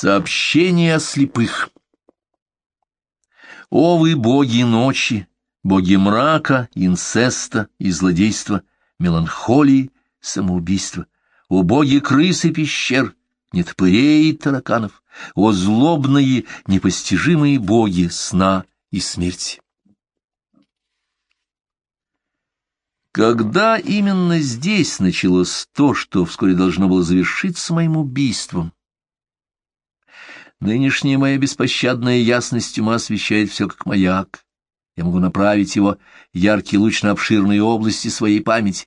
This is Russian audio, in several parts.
Сообщение о слепых. О вы боги ночи, боги мрака, инцеста и злодейства, меланхолии, самоубийства, о боги крысы пещер, нетопырей и тараканов, о злобные, непостижимые боги сна и смерти. Когда именно здесь началось то, что вскоре должно было завершиться моим убийством, Нынешняя моя беспощадная ясность ума освещает все как маяк. Я могу направить его яркий луч на обширные области своей памяти.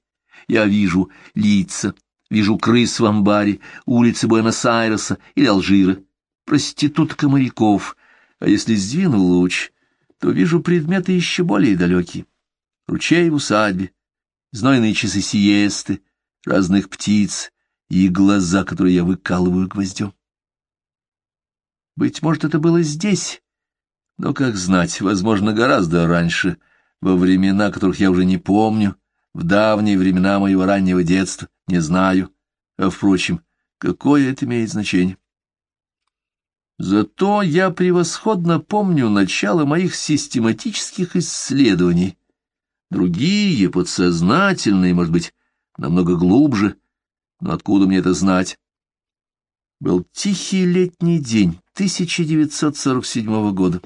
Я вижу лица, вижу крыс в амбаре, улицы Буэнос-Айреса или Алжира, проституток и моряков, а если сдвину луч, то вижу предметы еще более далекие. Ручей в усадьбе, знойные часы сиесты, разных птиц и глаза, которые я выкалываю гвоздем. Быть может, это было здесь, но, как знать, возможно, гораздо раньше, во времена, которых я уже не помню, в давние времена моего раннего детства, не знаю. А, впрочем, какое это имеет значение? Зато я превосходно помню начало моих систематических исследований. Другие, подсознательные, может быть, намного глубже, но откуда мне это знать? Был тихий летний день 1947 года.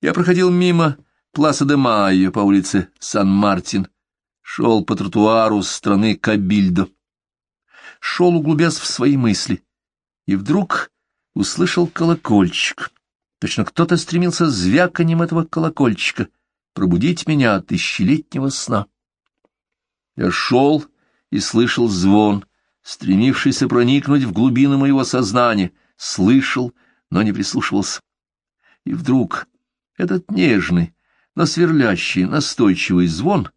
Я проходил мимо Пласа де Майо по улице Сан-Мартин, шел по тротуару страны Кабильдо, шел углубясь в свои мысли, и вдруг услышал колокольчик. Точно кто-то стремился звяканием этого колокольчика пробудить меня от тысячелетнего сна. Я шел и слышал звон — стремившийся проникнуть в глубины моего сознания, слышал, но не прислушивался. И вдруг этот нежный, но сверлящий, настойчивый звон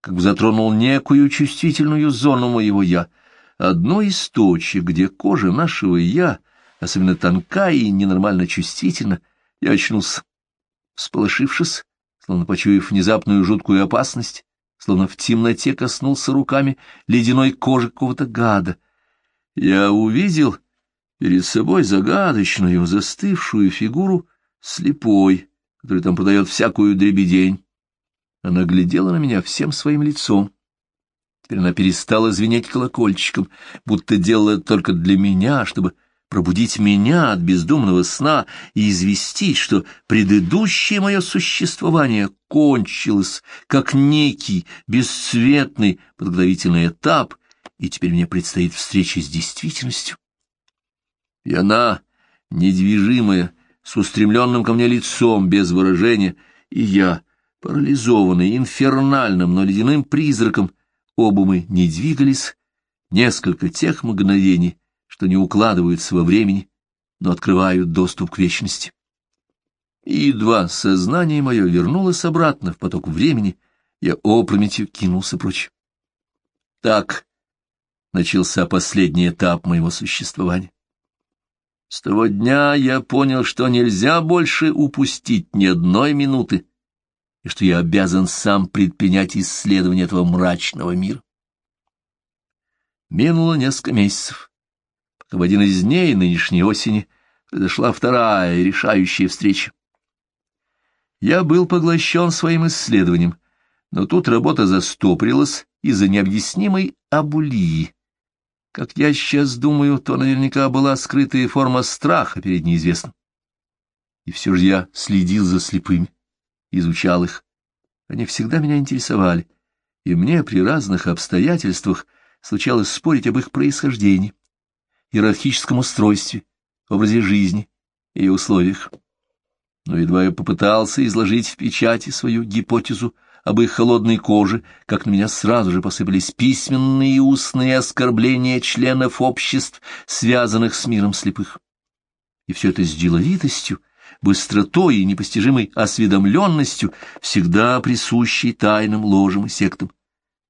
как бы затронул некую чувствительную зону моего «я», одну из точек, где кожа нашего «я» особенно тонка и ненормально чувствительна, я очнулся, всполошившись, словно почуяв внезапную жуткую опасность, словно в темноте коснулся руками ледяной кожи какого-то гада. Я увидел перед собой загадочную, застывшую фигуру слепой, который там подает всякую дребедень. Она глядела на меня всем своим лицом. Теперь она перестала звенеть колокольчиком, будто делала это только для меня, чтобы пробудить меня от бездумного сна и известить, что предыдущее мое существование кончилось, как некий бесцветный подготовительный этап, и теперь мне предстоит встреча с действительностью. И она, недвижимая, с устремленным ко мне лицом, без выражения, и я, парализованный инфернальным, но ледяным призраком, оба мы не двигались несколько тех мгновений, что не укладываются во времени, но открывают доступ к вечности. И едва сознание мое вернулось обратно в поток времени, я опрометью кинулся прочь. Так начался последний этап моего существования. С того дня я понял, что нельзя больше упустить ни одной минуты, и что я обязан сам предпринять исследование этого мрачного мира. Минуло несколько месяцев в один из дней нынешней осени произошла вторая решающая встреча. Я был поглощен своим исследованием, но тут работа застопорилась из-за необъяснимой абулии. Как я сейчас думаю, то наверняка была скрытая форма страха перед неизвестным. И все же я следил за слепыми, изучал их. Они всегда меня интересовали, и мне при разных обстоятельствах случалось спорить об их происхождении иерархическом устройстве, образе жизни и условиях. Но едва я попытался изложить в печати свою гипотезу об их холодной коже, как на меня сразу же посыпались письменные и устные оскорбления членов обществ, связанных с миром слепых. И все это с деловитостью, быстротой и непостижимой осведомленностью, всегда присущей тайным ложам и сектам.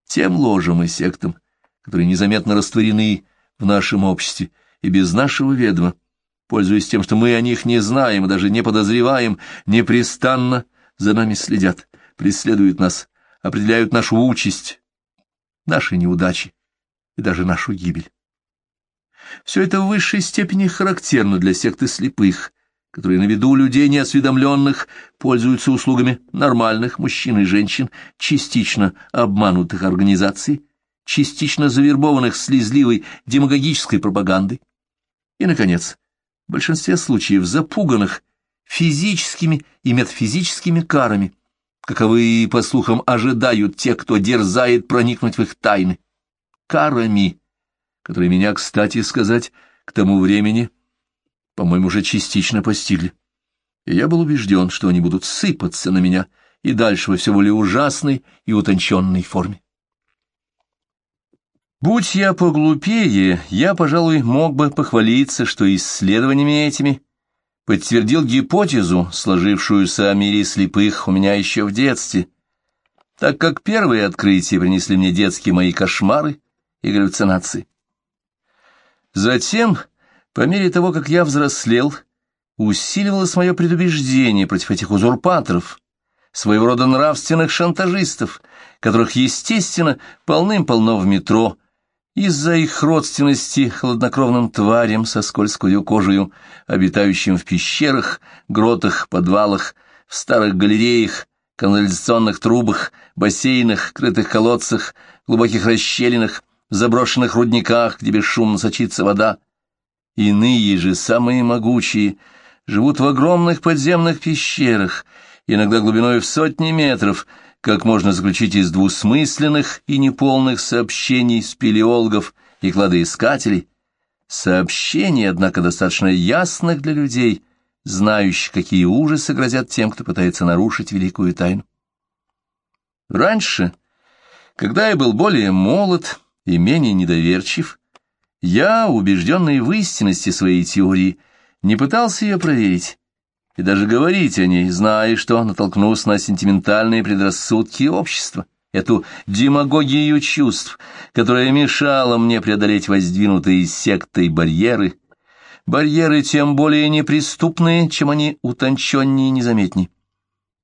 Тем ложам и сектам, которые незаметно растворены в нашем обществе и без нашего ведома, пользуясь тем, что мы о них не знаем даже не подозреваем, непрестанно за нами следят, преследуют нас, определяют нашу участь, наши неудачи и даже нашу гибель. Все это в высшей степени характерно для секты слепых, которые на виду людей неосведомленных пользуются услугами нормальных мужчин и женщин, частично обманутых организаций, частично завербованных слезливой демагогической пропагандой. И, наконец, в большинстве случаев запуганных физическими и метафизическими карами, каковы, по слухам, ожидают те, кто дерзает проникнуть в их тайны. Карами, которые меня, кстати сказать, к тому времени, по-моему, уже частично постигли. И я был убежден, что они будут сыпаться на меня и дальше во все более ужасной и утонченной форме. Будь я поглупее, я, пожалуй, мог бы похвалиться, что исследованиями этими подтвердил гипотезу, сложившуюся о мире слепых у меня еще в детстве, так как первые открытия принесли мне детские мои кошмары и галлюцинации. Затем, по мере того, как я взрослел, усиливалось мое предубеждение против этих узурпаторов, своего рода нравственных шантажистов, которых, естественно, полным-полно в метро, из-за их родственности хладнокровным тварям со скользкою кожею, обитающим в пещерах, гротах, подвалах, в старых галереях, канализационных трубах, бассейнах, крытых колодцах, глубоких расщелинах, заброшенных рудниках, где бесшумно сочится вода. Иные же, самые могучие, живут в огромных подземных пещерах, иногда глубиной в сотни метров, как можно заключить из двусмысленных и неполных сообщений спелеологов и кладоискателей, сообщений, однако, достаточно ясных для людей, знающих, какие ужасы грозят тем, кто пытается нарушить великую тайну. Раньше, когда я был более молод и менее недоверчив, я, убежденный в истинности своей теории, не пытался ее проверить, и даже говорить о ней, зная, что натолкнусь на сентиментальные предрассудки общества, эту демагогию чувств, которая мешала мне преодолеть воздвинутые сектой барьеры, барьеры тем более неприступные, чем они утонченнее и незаметнее.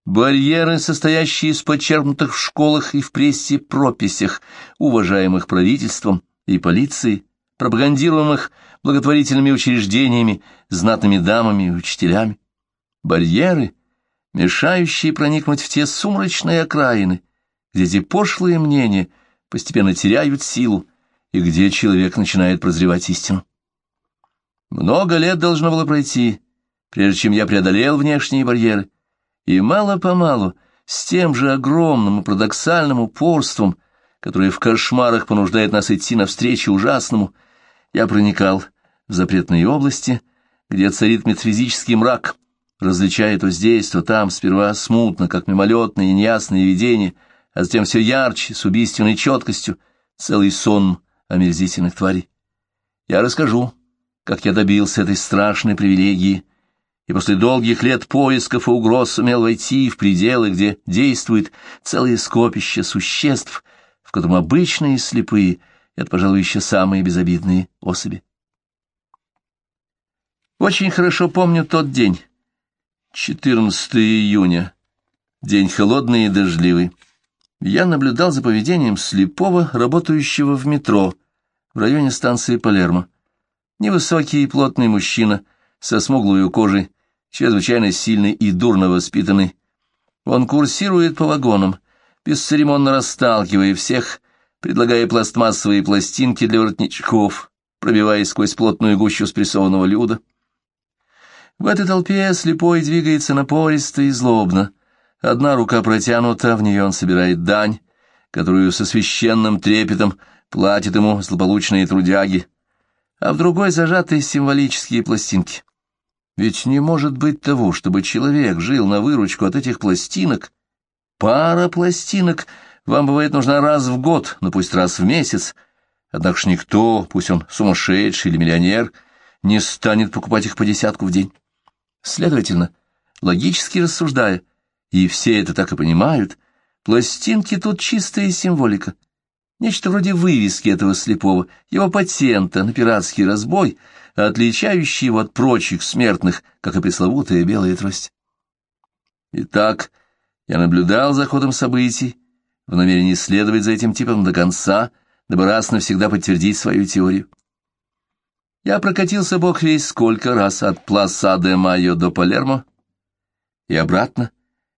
Барьеры, состоящие из почерпнутых в школах и в прессе прописях, уважаемых правительством и полицией, пропагандируемых благотворительными учреждениями, знатными дамами и учителями барьеры, мешающие проникнуть в те сумрачные окраины, где эти пошлые мнения постепенно теряют силу и где человек начинает прозревать истину. Много лет должно было пройти, прежде чем я преодолел внешние барьеры, и мало-помалу, с тем же огромным и парадоксальным упорством, которое в кошмарах понуждает нас идти навстречу ужасному, я проникал в запретные области, где царит метафизический мрак, различая то здесь, то там, сперва смутно, как мимолетные и неясные видения, а затем все ярче, с убийственной четкостью, целый сон омерзительных тварей. Я расскажу, как я добился этой страшной привилегии, и после долгих лет поисков и угроз сумел войти в пределы, где действует целое скопище существ, в котором обычные слепые — это, пожалуй, еще самые безобидные особи. Очень хорошо помню тот день, 14 июня. День холодный и дождливый. Я наблюдал за поведением слепого, работающего в метро, в районе станции Палермо. Невысокий и плотный мужчина, со смуглой кожей, чрезвычайно сильный и дурно воспитанный. Он курсирует по вагонам, бесцеремонно расталкивая всех, предлагая пластмассовые пластинки для воротничков, пробиваясь сквозь плотную гущу спрессованного люда. В этой толпе слепой двигается напористо и злобно. Одна рука протянута, в нее он собирает дань, которую со священным трепетом платят ему злополучные трудяги, а в другой зажаты символические пластинки. Ведь не может быть того, чтобы человек жил на выручку от этих пластинок. Пара пластинок вам бывает нужна раз в год, но пусть раз в месяц. Однако ж никто, пусть он сумасшедший или миллионер, не станет покупать их по десятку в день. Следовательно, логически рассуждая, и все это так и понимают, пластинки тут чистая символика. Нечто вроде вывески этого слепого, его патента на пиратский разбой, отличающий его от прочих смертных, как и пресловутая белая трость. Итак, я наблюдал за ходом событий, в намерении следовать за этим типом до конца, дабы раз навсегда подтвердить свою теорию. Я прокатился бог весь сколько раз от Пласа де Майо до Палермо и обратно,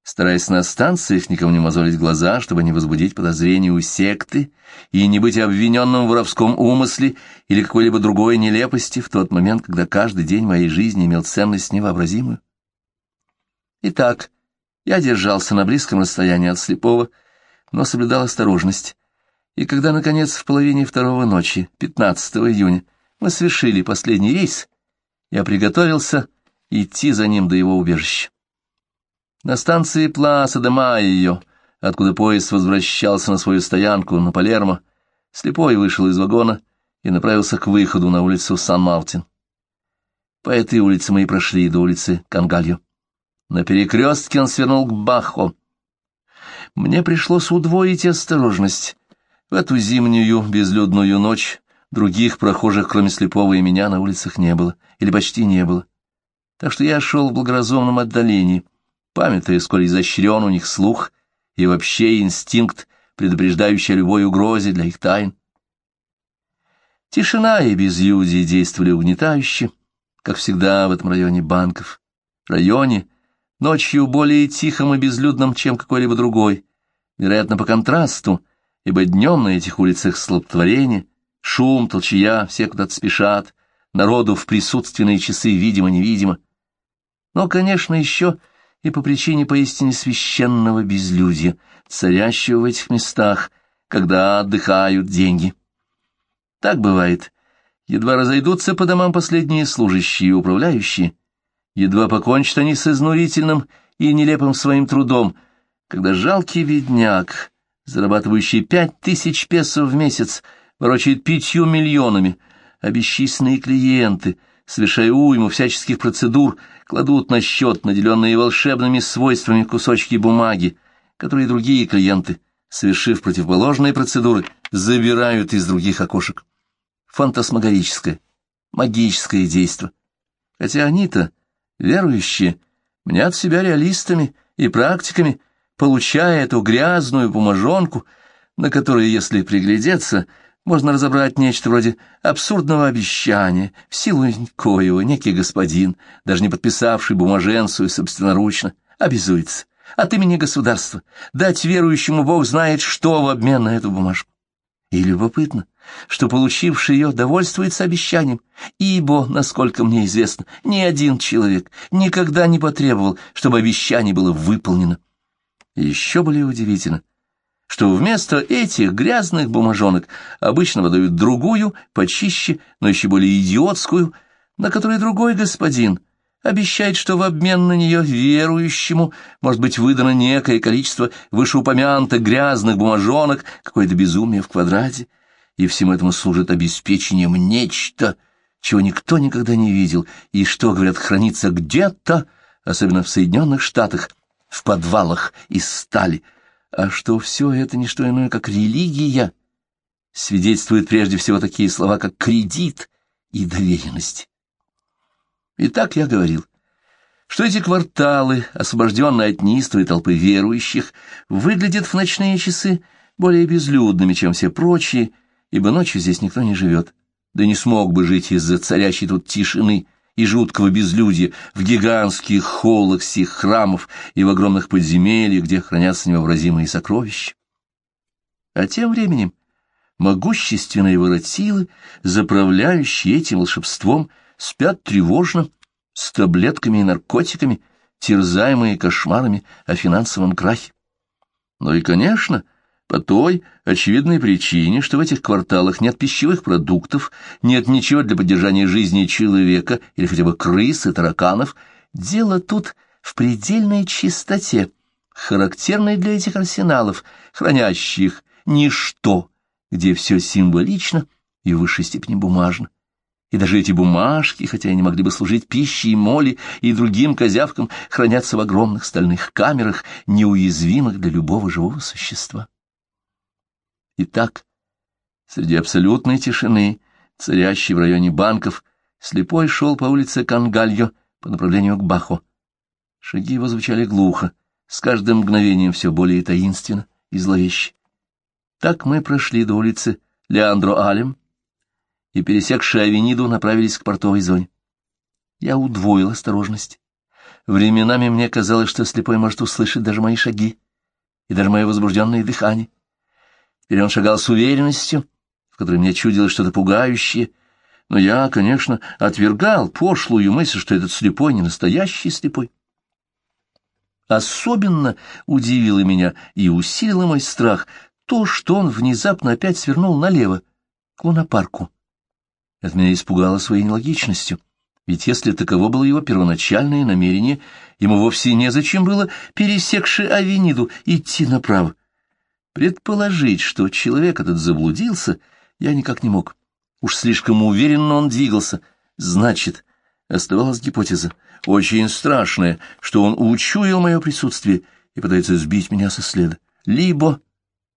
стараясь на станциях никому не мозолить глаза, чтобы не возбудить подозрения у секты и не быть обвиненным в воровском умысле или какой-либо другой нелепости в тот момент, когда каждый день моей жизни имел ценность невообразимую. Итак, я держался на близком расстоянии от слепого, но соблюдал осторожность, и когда, наконец, в половине второго ночи, 15 июня, мы совершили последний рейс, я приготовился идти за ним до его убежища. На станции Пласа де Майо, откуда поезд возвращался на свою стоянку на Палермо, слепой вышел из вагона и направился к выходу на улицу Сан-Мартин. По этой улице мы и прошли до улицы Кангальо. На перекрестке он свернул к Бахо. Мне пришлось удвоить осторожность. В эту зимнюю безлюдную ночь Других прохожих, кроме слепого и меня, на улицах не было, или почти не было. Так что я шел в благоразумном отдалении, памятуя, сколь изощрен у них слух и вообще инстинкт, предупреждающий о любой угрозе для их тайн. Тишина и безлюдие действовали угнетающе, как всегда в этом районе банков. Районе, ночью более тихом и безлюдном, чем какой-либо другой, вероятно, по контрасту, ибо днем на этих улицах слаботворение, Шум, толчья, все куда-то спешат, народу в присутственные часы видимо-невидимо. Но, конечно, еще и по причине поистине священного безлюдья, царящего в этих местах, когда отдыхают деньги. Так бывает. Едва разойдутся по домам последние служащие и управляющие, едва покончат они с изнурительным и нелепым своим трудом, когда жалкий бедняк, зарабатывающий пять тысяч песо в месяц, ворочает пятью миллионами, а бесчисленные клиенты, совершая уйму всяческих процедур, кладут на счет наделенные волшебными свойствами кусочки бумаги, которые другие клиенты, совершив противоположные процедуры, забирают из других окошек. Фантасмагорическое, магическое действо. Хотя они-то, верующие, мнят себя реалистами и практиками, получая эту грязную бумажонку, на которой, если приглядеться, можно разобрать нечто вроде абсурдного обещания, в силу коего некий господин, даже не подписавший бумаженцию собственноручно, обязуется от имени государства дать верующему Бог знает что в обмен на эту бумажку. И любопытно, что получивший ее довольствуется обещанием, ибо, насколько мне известно, ни один человек никогда не потребовал, чтобы обещание было выполнено. Еще более удивительно — что вместо этих грязных бумажонок обычно выдают другую, почище, но еще более идиотскую, на которой другой господин обещает, что в обмен на нее верующему может быть выдано некое количество вышеупомянутых грязных бумажонок, какое-то безумие в квадрате, и всему этому служит обеспечением нечто, чего никто никогда не видел, и что, говорят, хранится где-то, особенно в Соединенных Штатах, в подвалах из стали — а что все это не что иное, как религия, свидетельствуют прежде всего такие слова, как кредит и доверенность. Итак, я говорил, что эти кварталы, освобожденные от нистовой толпы верующих, выглядят в ночные часы более безлюдными, чем все прочие, ибо ночью здесь никто не живет, да не смог бы жить из-за царящей тут тишины, и жуткого безлюдья в гигантских холлах сих храмов и в огромных подземельях, где хранятся невообразимые сокровища. А тем временем могущественные воротилы, заправляющие этим волшебством, спят тревожно, с таблетками и наркотиками, терзаемые кошмарами о финансовом крахе. Ну и, конечно, по той очевидной причине, что в этих кварталах нет пищевых продуктов, нет ничего для поддержания жизни человека или хотя бы крыс и тараканов, дело тут в предельной чистоте, характерной для этих арсеналов, хранящих ничто, где все символично и в высшей степени бумажно. И даже эти бумажки, хотя и не могли бы служить пищей моли и другим козявкам, хранятся в огромных стальных камерах, неуязвимых для любого живого существа. Итак, среди абсолютной тишины, царящей в районе банков, слепой шел по улице Кангальо по направлению к Бахо. Шаги его звучали глухо, с каждым мгновением все более таинственно и зловеще. Так мы прошли до улицы Леандро Алем, и, пересекши авениду, направились к портовой зоне. Я удвоил осторожность. Временами мне казалось, что слепой может услышать даже мои шаги и даже мое возбужденное дыхание. Теперь он шагал с уверенностью, в которой мне чудилось что-то пугающее, но я, конечно, отвергал пошлую мысль, что этот слепой не настоящий слепой. Особенно удивило меня и усилило мой страх то, что он внезапно опять свернул налево, к лунопарку. Это меня испугало своей нелогичностью. Ведь если таково было его первоначальное намерение, ему вовсе незачем было, пересекши Авениду, идти направо. Предположить, что человек этот заблудился, я никак не мог. Уж слишком уверенно он двигался. Значит, оставалась гипотеза, очень страшная, что он учуял мое присутствие и пытается сбить меня со следа. Либо,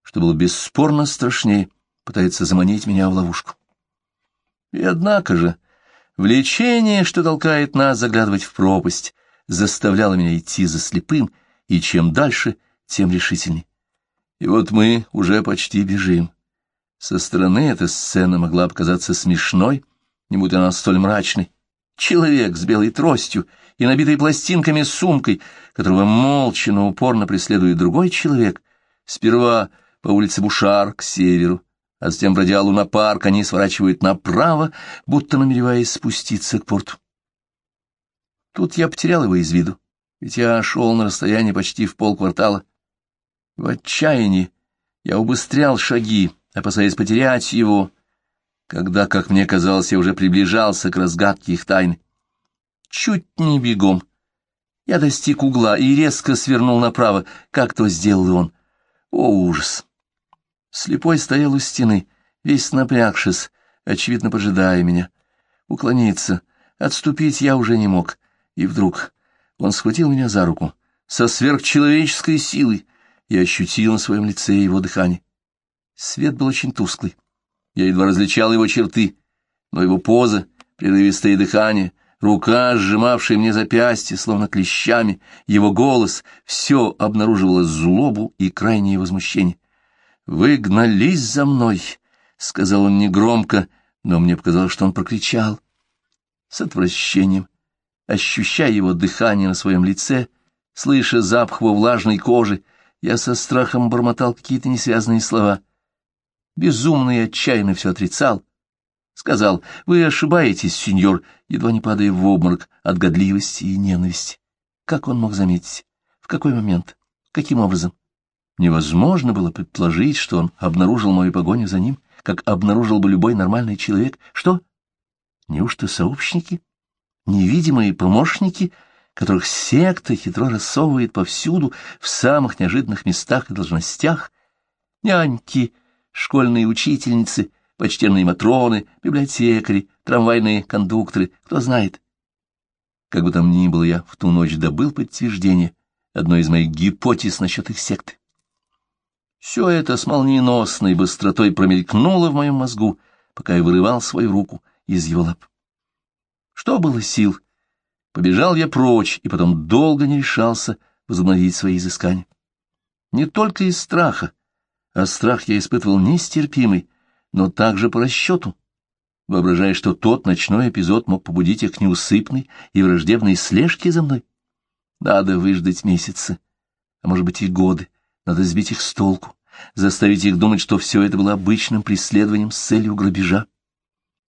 что было бесспорно страшнее, пытается заманить меня в ловушку. И однако же влечение, что толкает нас заглядывать в пропасть, заставляло меня идти за слепым, и чем дальше, тем решительней. И вот мы уже почти бежим. Со стороны эта сцена могла показаться смешной, не будь она столь мрачной. Человек с белой тростью и набитой пластинками сумкой, которого молча, но упорно преследует другой человек, сперва по улице Бушар к северу, а затем, бродя парк, они сворачивают направо, будто намереваясь спуститься к порту. Тут я потерял его из виду, ведь я шел на расстоянии почти в полквартала. В отчаянии я убыстрял шаги, опасаясь потерять его, когда, как мне казалось, я уже приближался к разгадке их тайны. Чуть не бегом. Я достиг угла и резко свернул направо, как то сделал он. О, ужас! Слепой стоял у стены, весь напрягшись, очевидно, поджидая меня. Уклониться, отступить я уже не мог. И вдруг он схватил меня за руку со сверхчеловеческой силой и ощутил на своем лице его дыхание. Свет был очень тусклый. Я едва различал его черты, но его поза, прерывистое дыхание, рука, сжимавшая мне запястье, словно клещами, его голос — все обнаруживало злобу и крайнее возмущение. «Вы гнались за мной», — сказал он негромко, но мне показалось, что он прокричал. С отвращением, ощущая его дыхание на своем лице, слыша запах его влажной кожи, я со страхом бормотал какие-то несвязанные слова. Безумно и отчаянно все отрицал. Сказал, вы ошибаетесь, сеньор, едва не падая в обморок от годливости и ненависти. Как он мог заметить? В какой момент? Каким образом? Невозможно было предположить, что он обнаружил мою погоню за ним, как обнаружил бы любой нормальный человек. Что? Неужто сообщники? Невидимые помощники, которых секта хитро рассовывает повсюду, в самых неожиданных местах и должностях? Няньки, школьные учительницы, почтенные матроны, библиотекари, трамвайные кондукторы, кто знает. Как бы там ни было, я в ту ночь добыл подтверждение одной из моих гипотез насчет их секты. Все это с молниеносной быстротой промелькнуло в моем мозгу, пока я вырывал свою руку из его лап. Что было сил? Побежал я прочь, и потом долго не решался возобновить свои изыскания. Не только из страха, а страх я испытывал нестерпимый, но также по расчету, воображая, что тот ночной эпизод мог побудить их к неусыпной и враждебной слежке за мной. Надо выждать месяцы, а может быть и годы, надо сбить их с толку, заставить их думать, что все это было обычным преследованием с целью грабежа.